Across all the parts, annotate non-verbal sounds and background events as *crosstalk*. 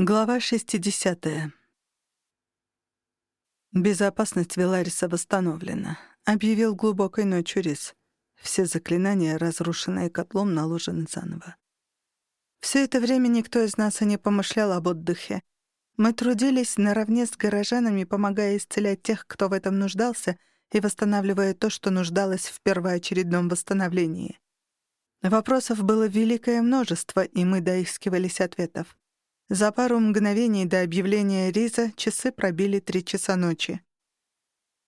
Глава 60. Безопасность Велариса восстановлена. Объявил глубокой ночью Рис. Все заклинания, разрушенные котлом, наложены заново. Все это время никто из нас и не помышлял об отдыхе. Мы трудились наравне с горожанами, помогая исцелять тех, кто в этом нуждался, и восстанавливая то, что нуждалось в первоочередном восстановлении. Вопросов было великое множество, и мы доискивались ответов. За пару мгновений до объявления Риза часы пробили три часа ночи.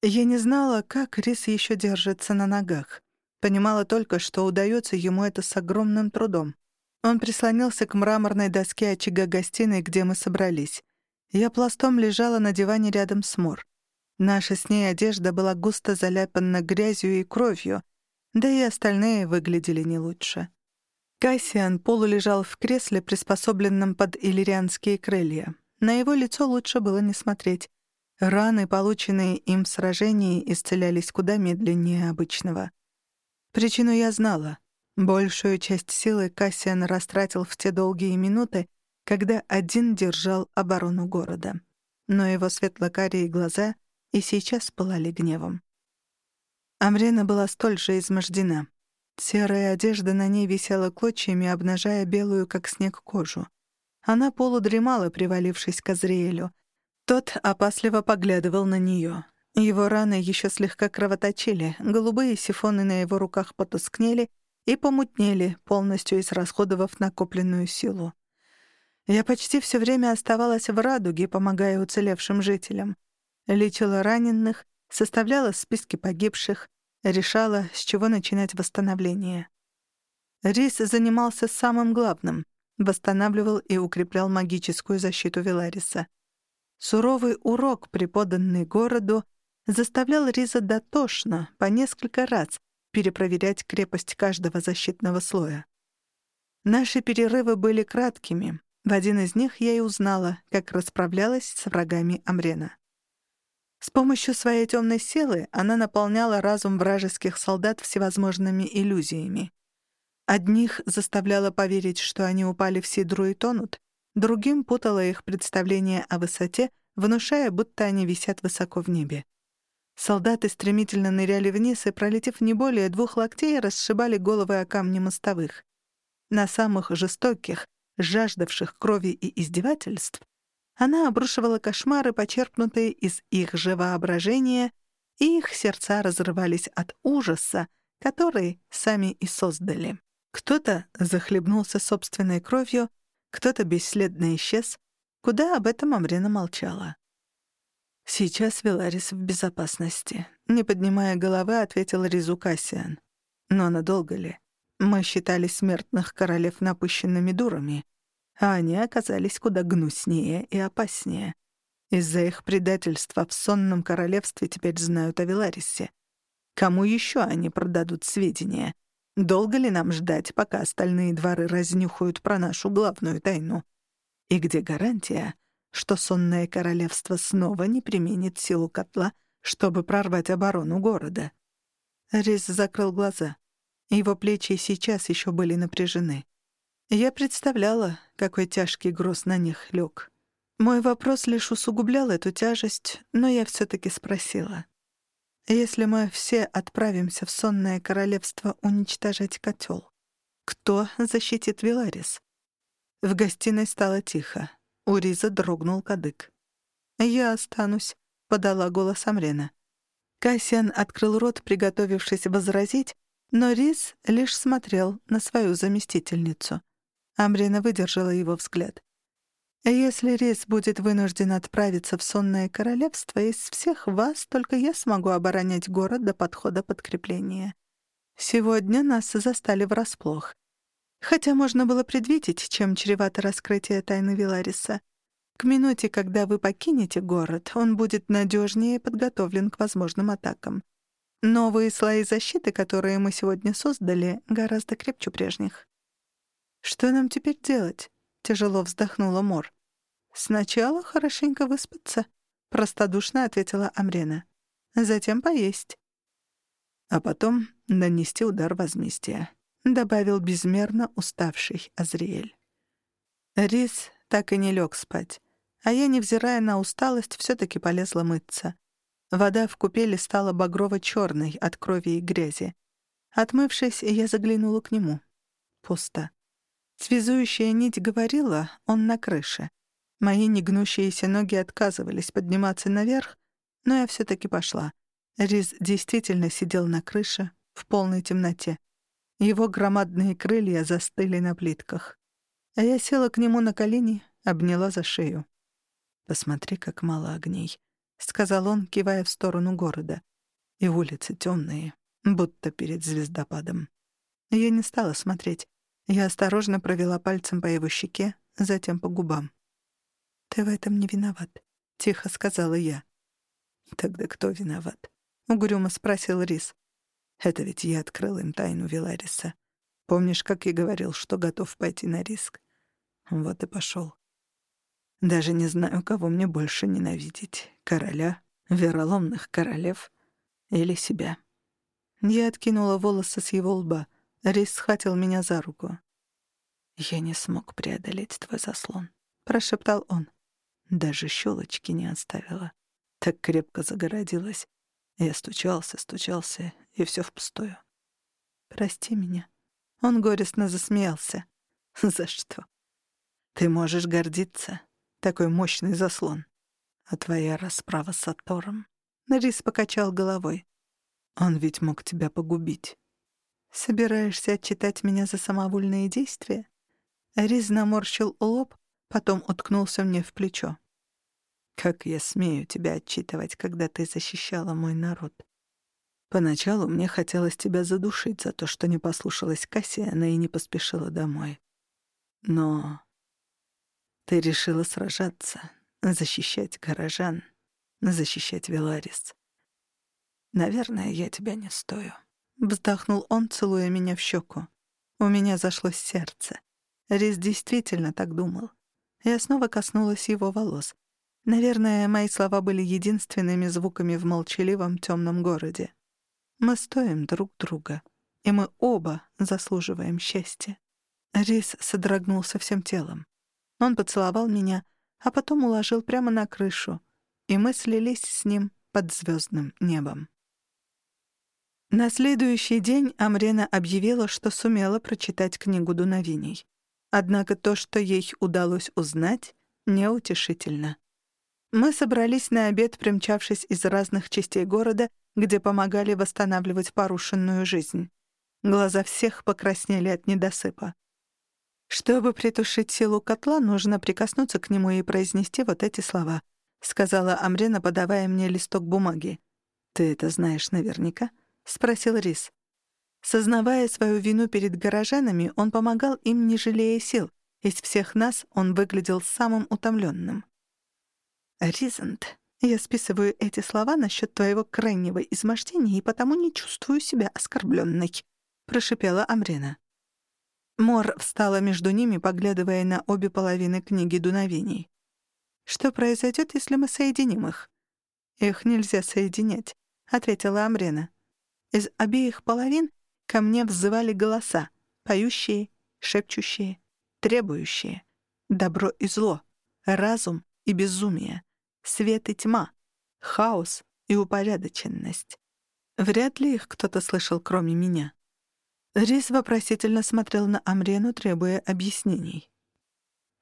Я не знала, как Риз еще держится на ногах. Понимала только, что удается ему это с огромным трудом. Он прислонился к мраморной доске очага гостиной, где мы собрались. Я пластом лежала на диване рядом с Мор. Наша с ней одежда была густо заляпана грязью и кровью, да и остальные выглядели не лучше. Кассиан полулежал в кресле, приспособленном под иллирианские крылья. На его лицо лучше было не смотреть. Раны, полученные им в сражении, исцелялись куда медленнее обычного. Причину я знала. Большую часть силы Кассиан растратил в те долгие минуты, когда один держал оборону города. Но его светло-карие глаза и сейчас пылали гневом. Амрена была столь же измождена. Серая одежда на ней висела клочьями, обнажая белую, как снег, кожу. Она полудремала, привалившись к Азриэлю. Тот опасливо поглядывал на нее. Его раны еще слегка кровоточили, голубые сифоны на его руках потускнели и помутнели, полностью израсходовав накопленную силу. Я почти все время оставалась в радуге, помогая уцелевшим жителям. Лечила раненых, составляла списки погибших, решала, с чего начинать восстановление. Рис занимался самым главным — восстанавливал и укреплял магическую защиту Велариса. Суровый урок, преподанный городу, заставлял Риза дотошно, по несколько раз, перепроверять крепость каждого защитного слоя. Наши перерывы были краткими. В один из них я и узнала, как расправлялась с врагами Амрена. С помощью своей темной силы она наполняла разум вражеских солдат всевозможными иллюзиями. Одних заставляла поверить, что они упали в сидру и тонут, другим путала их представление о высоте, внушая, будто они висят высоко в небе. Солдаты стремительно ныряли вниз и, пролетев не более двух локтей, расшибали головы о камни мостовых. На самых жестоких, жаждавших крови и издевательств, она обрушивала кошмары, почерпнутые из их же воображения, и их сердца разрывались от ужаса, который сами и создали. Кто-то захлебнулся собственной кровью, кто-то бесследно исчез, куда об этом Амрина молчала. «Сейчас Веларис в безопасности», — не поднимая головы, ответил Ризу Кассиан. «Но надолго ли? Мы считали смертных королев напыщенными дурами а они оказались куда гнуснее и опаснее. Из-за их предательства в сонном королевстве теперь знают о Веларисе. Кому еще они продадут сведения? Долго ли нам ждать, пока остальные дворы разнюхают про нашу главную тайну? И где гарантия, что сонное королевство снова не применит силу котла, чтобы прорвать оборону города? Рис закрыл глаза. Его плечи сейчас еще были напряжены. Я представляла, какой тяжкий груз на них лег. Мой вопрос лишь усугублял эту тяжесть, но я все-таки спросила. Если мы все отправимся в сонное королевство уничтожать котел, кто защитит Виларис? В гостиной стало тихо. У Риза дрогнул кадык. «Я останусь», — подала голос Амрена. Кассиан открыл рот, приготовившись возразить, но Риз лишь смотрел на свою заместительницу. Амрина выдержала его взгляд. «Если Рис будет вынужден отправиться в сонное королевство, из всех вас только я смогу оборонять город до подхода подкрепления. Сегодня нас застали врасплох. Хотя можно было предвидеть, чем чревато раскрытие тайны Вилариса. К минуте, когда вы покинете город, он будет надежнее подготовлен к возможным атакам. Новые слои защиты, которые мы сегодня создали, гораздо крепче прежних. «Что нам теперь делать?» — тяжело вздохнула Мор. «Сначала хорошенько выспаться», — простодушно ответила Амрена. «Затем поесть». «А потом нанести удар возмездия», — добавил безмерно уставший Азриэль. Рис так и не лег спать. А я, невзирая на усталость, все-таки полезла мыться. Вода в купели стала багрово-черной от крови и грязи. Отмывшись, я заглянула к нему. Пусто. Связующая нить говорила, он на крыше. Мои негнущиеся ноги отказывались подниматься наверх, но я все-таки пошла. Риз действительно сидел на крыше, в полной темноте. Его громадные крылья застыли на плитках. А я села к нему на колени, обняла за шею. «Посмотри, как мало огней», — сказал он, кивая в сторону города. «И улицы темные, будто перед звездопадом». Я не стала смотреть. Я осторожно провела пальцем по его щеке, затем по губам. «Ты в этом не виноват», — тихо сказала я. «Тогда кто виноват?» — угрюмо спросил Рис. Это ведь я открыл им тайну Вилариса. Помнишь, как я говорил, что готов пойти на риск? Вот и пошел. Даже не знаю, кого мне больше ненавидеть — короля, вероломных королев или себя. Я откинула волосы с его лба. Рис схватил меня за руку. «Я не смог преодолеть твой заслон», — прошептал он. Даже щелочки не оставила. Так крепко загородилась. Я стучался, стучался и все впустую. «Прости меня». Он горестно засмеялся. *laughs* «За что?» «Ты можешь гордиться. Такой мощный заслон. А твоя расправа с Атором...» Нарис покачал головой. «Он ведь мог тебя погубить». «Собираешься отчитать меня за самовольные действия?» Риз наморщил лоб, потом уткнулся мне в плечо. «Как я смею тебя отчитывать, когда ты защищала мой народ?» Поначалу мне хотелось тебя задушить за то, что не послушалась Кассиана и не поспешила домой. Но ты решила сражаться, защищать горожан, защищать Веларис. Наверное, я тебя не стою. Вздохнул он, целуя меня в щеку. У меня зашло сердце. Рис действительно так думал. Я снова коснулась его волос. Наверное, мои слова были единственными звуками в молчаливом темном городе. Мы стоим друг друга, и мы оба заслуживаем счастья. Рис содрогнулся всем телом. Он поцеловал меня, а потом уложил прямо на крышу, и мы слились с ним под звездным небом. На следующий день Амрена объявила, что сумела прочитать книгу дуновений. Однако то, что ей удалось узнать, неутешительно. Мы собрались на обед, примчавшись из разных частей города, где помогали восстанавливать порушенную жизнь. Глаза всех покраснели от недосыпа. «Чтобы притушить силу котла, нужно прикоснуться к нему и произнести вот эти слова», — сказала Амрена, подавая мне листок бумаги. «Ты это знаешь наверняка?» — спросил Рис. Сознавая свою вину перед горожанами, он помогал им, не жалея сил. Из всех нас он выглядел самым утомленным. «Ризент, я списываю эти слова насчет твоего крайнего измождения и потому не чувствую себя оскорбленной», — прошипела Амрена. Мор встала между ними, поглядывая на обе половины книги дуновений. «Что произойдет, если мы соединим их?» «Их нельзя соединять», — ответила Амрена. Из обеих половин ко мне взывали голоса, поющие, шепчущие, требующие. Добро и зло, разум и безумие свет и тьма, хаос и упорядоченность. Вряд ли их кто-то слышал, кроме меня. Рис вопросительно смотрел на Амрену, требуя объяснений.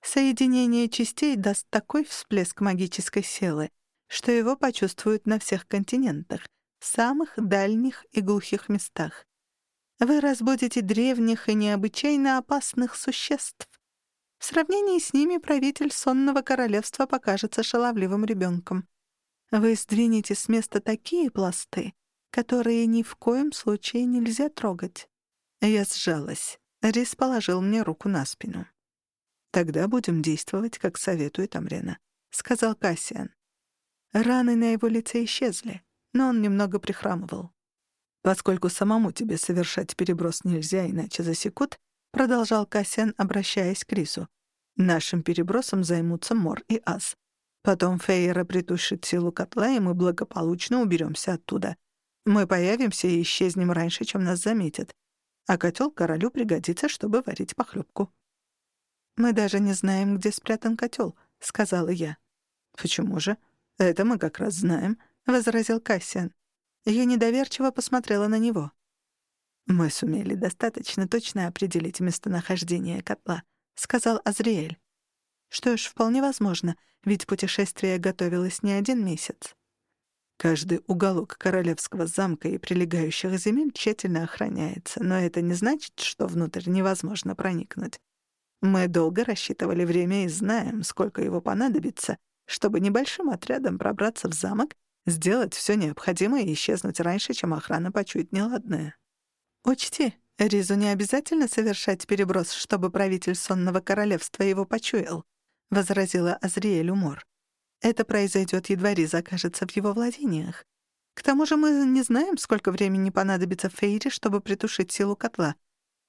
Соединение частей даст такой всплеск магической силы, что его почувствуют на всех континентах, самых дальних и глухих местах. Вы разбудите древних и необычайно опасных существ, в сравнении с ними правитель сонного королевства покажется шаловливым ребенком. Вы сдвинете с места такие пласты, которые ни в коем случае нельзя трогать. Я сжалась. Рис положил мне руку на спину. «Тогда будем действовать, как советует Амрена», — сказал Кассиан. Раны на его лице исчезли, но он немного прихрамывал. «Поскольку самому тебе совершать переброс нельзя, иначе засекут, — продолжал Кассиан, обращаясь к Рису. «Нашим перебросом займутся Мор и Ас. Потом Фейера притушит силу котла, и мы благополучно уберемся оттуда. Мы появимся и исчезнем раньше, чем нас заметят. А котел королю пригодится, чтобы варить похлебку». «Мы даже не знаем, где спрятан котел», — сказала я. «Почему же? Это мы как раз знаем», — возразил Кассиан. Я недоверчиво посмотрела на него. «Мы сумели достаточно точно определить местонахождение котла», — сказал Азриэль. «Что ж, вполне возможно, ведь путешествие готовилось не один месяц». Каждый уголок королевского замка и прилегающих земель тщательно охраняется, но это не значит, что внутрь невозможно проникнуть. Мы долго рассчитывали время и знаем, сколько его понадобится, чтобы небольшим отрядом пробраться в замок, сделать все необходимое и исчезнуть раньше, чем охрана почует неладное. Учти, Ризу не обязательно совершать переброс, чтобы правитель сонного королевства его почуял, — возразила Азриэль Умор. Это произойдет, едва Риз окажется в его владениях. К тому же мы не знаем, сколько времени понадобится Фейре, чтобы притушить силу котла.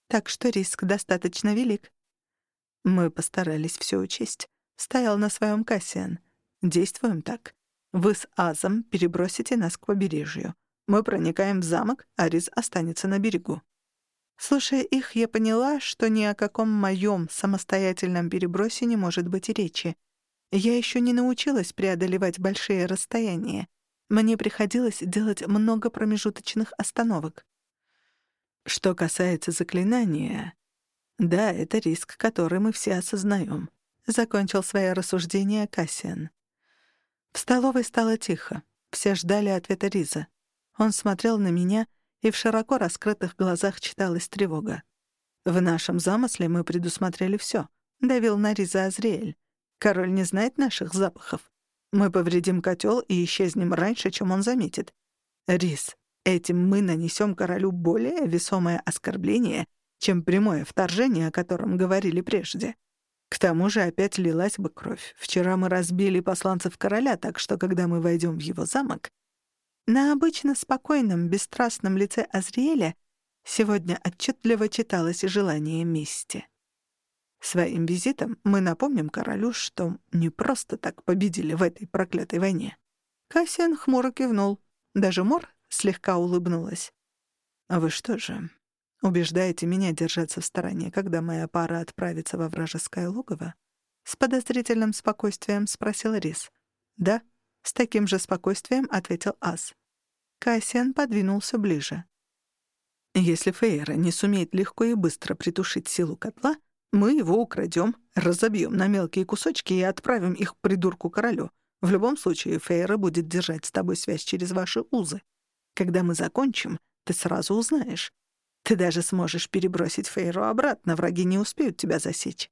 Так что риск достаточно велик. Мы постарались все учесть. Стоял на своем Кассиан. Действуем так. Вы с Азом перебросите нас к побережью. Мы проникаем в замок, а Риз останется на берегу. Слушая их, я поняла, что ни о каком моем самостоятельном перебросе не может быть речи. Я еще не научилась преодолевать большие расстояния. Мне приходилось делать много промежуточных остановок. Что касается заклинания, да, это риск, который мы все осознаем. Закончил свое рассуждение Кассиан. В столовой стало тихо. Все ждали ответа Риза. Он смотрел на меня, и в широко раскрытых глазах читалась тревога. «В нашем замысле мы предусмотрели всё», — давил на Риза Азриэль. «Король не знает наших запахов. Мы повредим котел и исчезнем раньше, чем он заметит. Риз, этим мы нанесем королю более весомое оскорбление, чем прямое вторжение, о котором говорили прежде. К тому же опять лилась бы кровь. Вчера мы разбили посланцев короля, так что, когда мы войдем в его замок, на обычно спокойном, бесстрастном лице Азриэля сегодня отчетливо читалось желание мести. Своим визитом мы напомним королю, что не просто так победили в этой проклятой войне. Кассиан хмуро кивнул. Даже Мор слегка улыбнулась. «А вы что же, убеждаете меня держаться в стороне, когда моя пара отправится во вражеское логово?» С подозрительным спокойствием спросил Рис. «Да», — с таким же спокойствием ответил Ас. Кассиан подвинулся ближе. «Если Фейра не сумеет легко и быстро притушить силу котла, мы его украдем, разобьем на мелкие кусочки и отправим их к придурку-королю. В любом случае, Фейра будет держать с тобой связь через ваши узы. Когда мы закончим, ты сразу узнаешь. Ты даже сможешь перебросить Фейру обратно, враги не успеют тебя засечь».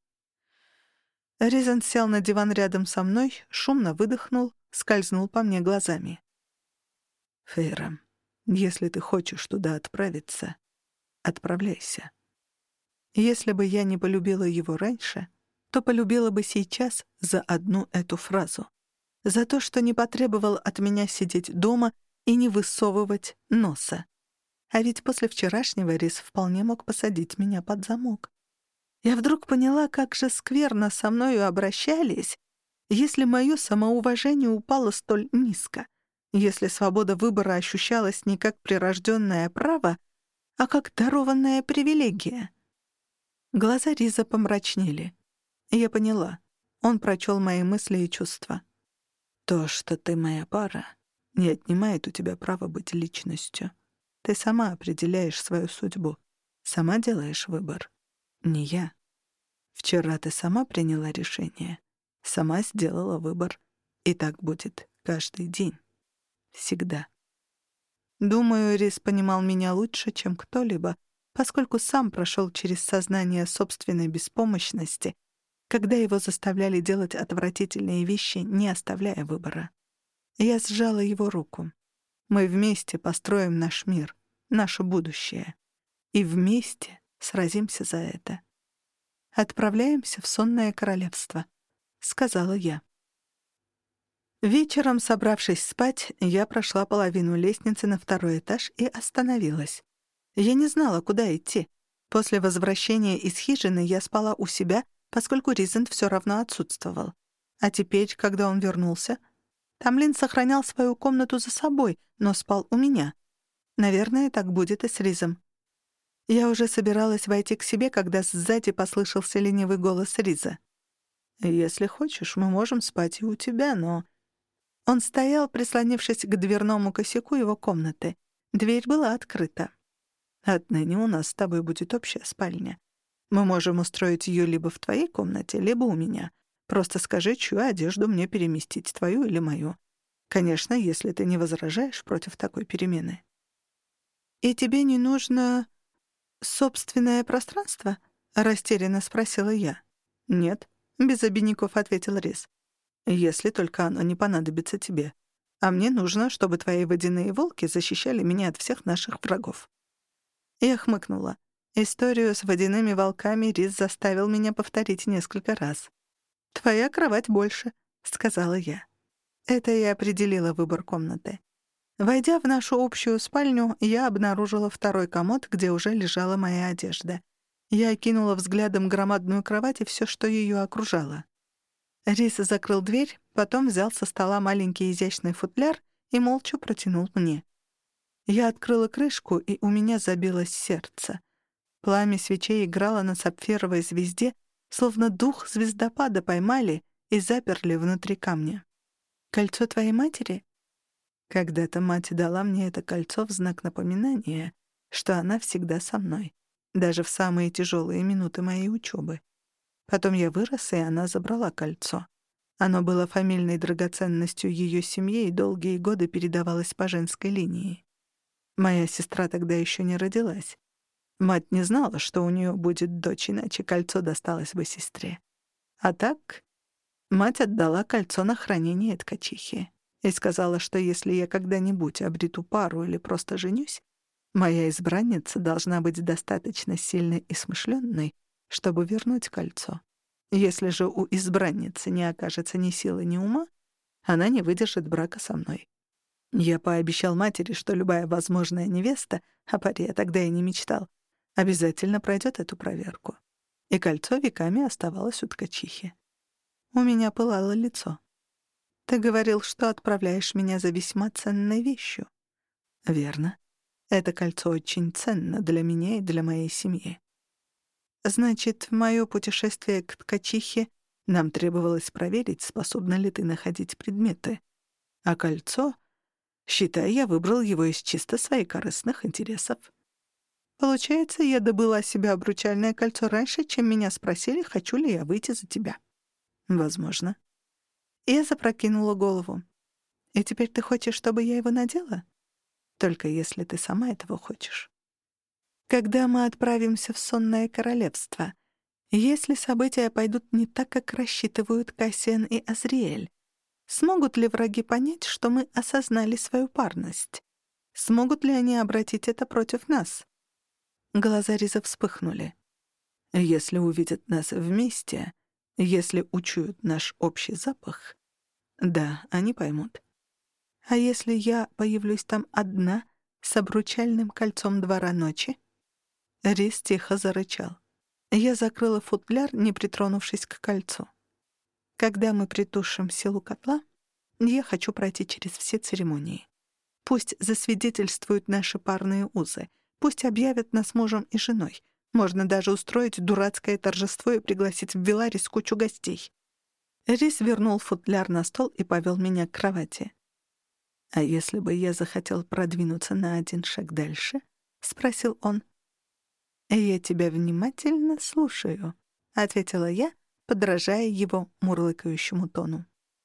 Ризен сел на диван рядом со мной, шумно выдохнул, скользнул по мне глазами. Фейра, если ты хочешь туда отправиться, отправляйся. Если бы я не полюбила его раньше, то полюбила бы сейчас за одну эту фразу. За то, что не потребовал от меня сидеть дома и не высовывать носа. А ведь после вчерашнего Рис вполне мог посадить меня под замок. Я вдруг поняла, как же скверно со мною обращались, если мое самоуважение упало столь низко — если свобода выбора ощущалась не как прирожденное право, а как дарованная привилегия. Глаза Риза помрачнели. Я поняла. Он прочел мои мысли и чувства. То, что ты моя пара, не отнимает у тебя права быть личностью. Ты сама определяешь свою судьбу, сама делаешь выбор. Не я. Вчера ты сама приняла решение, сама сделала выбор, и так будет каждый день. Всегда. Думаю, Рис понимал меня лучше, чем кто-либо, поскольку сам прошел через сознание собственной беспомощности, когда его заставляли делать отвратительные вещи, не оставляя выбора. Я сжала его руку. Мы вместе построим наш мир, наше будущее. И вместе сразимся за это. «Отправляемся в сонное королевство», — сказала я. Вечером, собравшись спать, я прошла половину лестницы на второй этаж и остановилась. Я не знала, куда идти. После возвращения из хижины я спала у себя, поскольку Ризент все равно отсутствовал. А теперь, когда он вернулся, Тамлин сохранял свою комнату за собой, но спал у меня. Наверное, так будет и с Ризом. Я уже собиралась войти к себе, когда сзади послышался ленивый голос Риза. «Если хочешь, мы можем спать и у тебя, но...» Он стоял, прислонившись к дверному косяку его комнаты. Дверь была открыта. «Отныне у нас с тобой будет общая спальня. Мы можем устроить ее либо в твоей комнате, либо у меня. Просто скажи, чью одежду мне переместить, твою или мою. Конечно, если ты не возражаешь против такой перемены». «И тебе не нужно собственное пространство?» — растерянно спросила я. «Нет», — без обиняков ответил Рис. «Если только оно не понадобится тебе. А мне нужно, чтобы твои водяные волки защищали меня от всех наших врагов». Я хмыкнула. Историю с водяными волками Рис заставил меня повторить несколько раз. «Твоя кровать больше», — сказала я. Это и определило выбор комнаты. Войдя в нашу общую спальню, я обнаружила второй комод, где уже лежала моя одежда. Я окинула взглядом громадную кровать и все, что ее окружало. Рис закрыл дверь, потом взял со стола маленький изящный футляр и молча протянул мне. Я открыла крышку, и у меня забилось сердце. Пламя свечей играло на сапфировой звезде, словно дух звездопада поймали и заперли внутри камня. «Кольцо твоей матери?» Когда-то мать дала мне это кольцо в знак напоминания, что она всегда со мной, даже в самые тяжелые минуты моей учебы. Потом я вырос, и она забрала кольцо. Оно было фамильной драгоценностью ее семьи и долгие годы передавалось по женской линии. Моя сестра тогда еще не родилась. Мать не знала, что у нее будет дочь, иначе кольцо досталось бы сестре. А так мать отдала кольцо на хранение ткачихи и сказала, что если я когда-нибудь обрету пару или просто женюсь, моя избранница должна быть достаточно сильной и смышленной, чтобы вернуть кольцо. Если же у избранницы не окажется ни силы, ни ума, она не выдержит брака со мной. Я пообещал матери, что любая возможная невеста, о паре я тогда и не мечтал, обязательно пройдет эту проверку. И кольцо веками оставалось у ткачихи. У меня пылало лицо. Ты говорил, что отправляешь меня за весьма ценной вещью. Верно. Это кольцо очень ценно для меня и для моей семьи. Значит, в моё путешествие к ткачихе нам требовалось проверить, способна ли ты находить предметы. А кольцо, считай, я выбрал его из чисто своих корыстных интересов. Получается, я добыла себе обручальное кольцо раньше, чем меня спросили, хочу ли я выйти за тебя. Возможно. Я запрокинула голову. «И теперь ты хочешь, чтобы я его надела?» «Только если ты сама этого хочешь». «Когда мы отправимся в сонное королевство, если события пойдут не так, как рассчитывают Кассиан и Азриэль, смогут ли враги понять, что мы осознали свою парность? Смогут ли они обратить это против нас?» Глаза Риза вспыхнули. «Если увидят нас вместе, если учуют наш общий запах, да, они поймут. А если я появлюсь там одна, с обручальным кольцом двора ночи? Рис тихо зарычал. Я закрыла футляр, не притронувшись к кольцу. Когда мы притушим силу котла, я хочу пройти через все церемонии. Пусть засвидетельствуют наши парные узы, пусть объявят нас мужем и женой. Можно даже устроить дурацкое торжество и пригласить в Виларис кучу гостей. Рис вернул футляр на стол и повел меня к кровати. «А если бы я захотел продвинуться на один шаг дальше?» — спросил он. «Я тебя внимательно слушаю», — ответила я, подражая его мурлыкающему тону.